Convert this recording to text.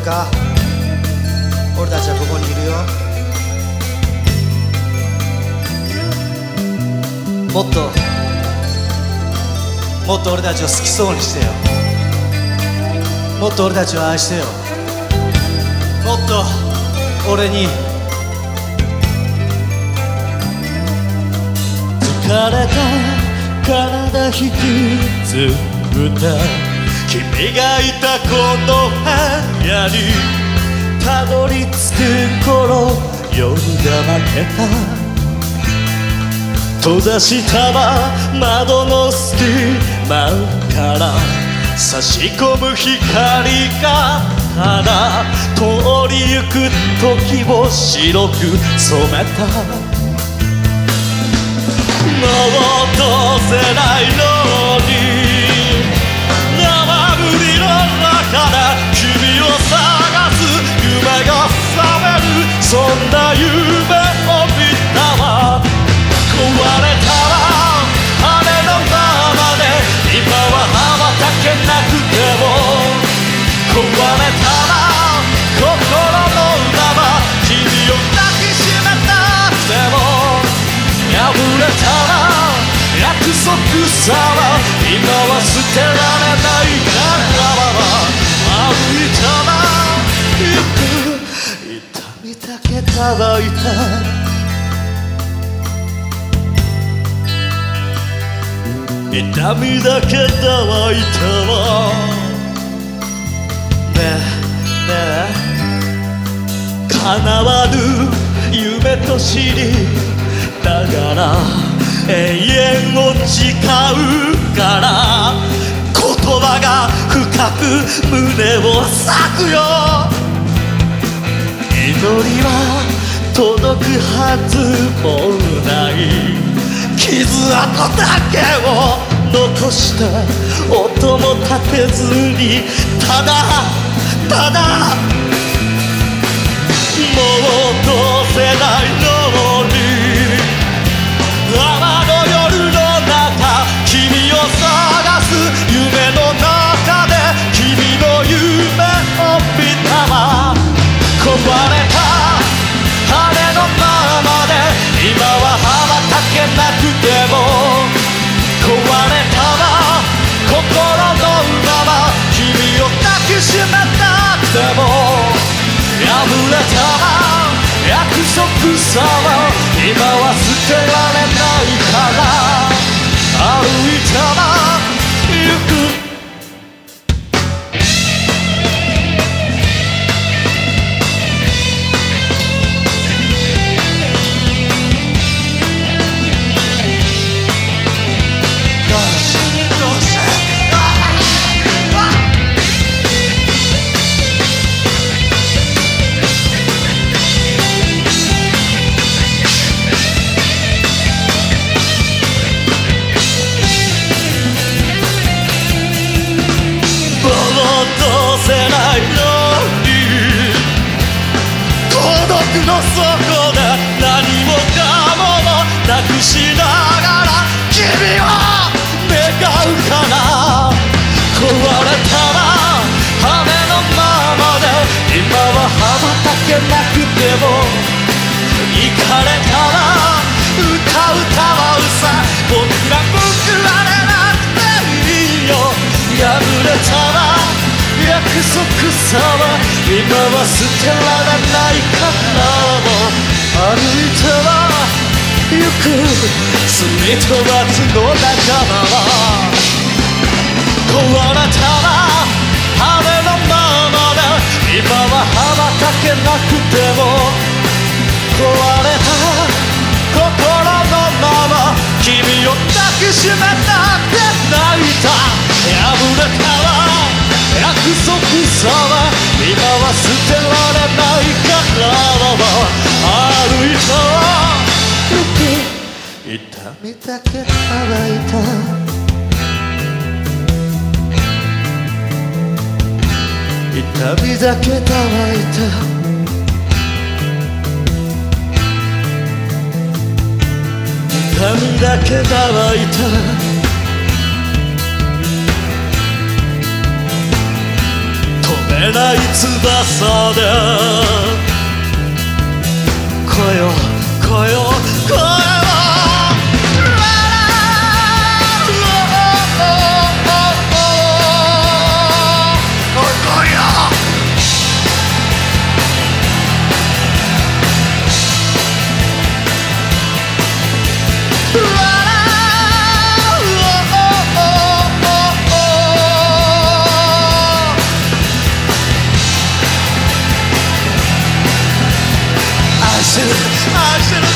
るか。俺たちはここにいるよ。もっともっと俺たちを好きそうにしてよ。もっと俺たちを愛してよ。もっと俺に疲れた体引きずった。君がいたこの部屋にたどり着く頃夜が負けた閉ざしたま窓の隙間から差し込む光がただ通りゆく時を白く染めたもうどせないのにさは今は捨てられないから歩いたら行く痛みだけ乾いた痛みだけ乾いたわ。ねね叶わぬ夢と知りだから永遠を誓うから言葉が深く胸を裂くよ。祈りは届くはずもない。傷跡だけを残して音も立てずにただたださは今はそこで何もかもなくしながら君は願うかな壊れたら羽のままで今は羽ばたけなくても行かれたら歌うたら約束さは今は捨てられないからも歩いては行く罪問わずの仲間は壊れたら羽のままで今は羽ばたけなくても壊れた心のまま君を抱きしめたって泣いた破れた。約束さは今は捨てられないから歩いた痛みだけ乾いた痛みだけ乾いた痛みだけ乾いた。ない翼で。来よ来よ愛してる愛してる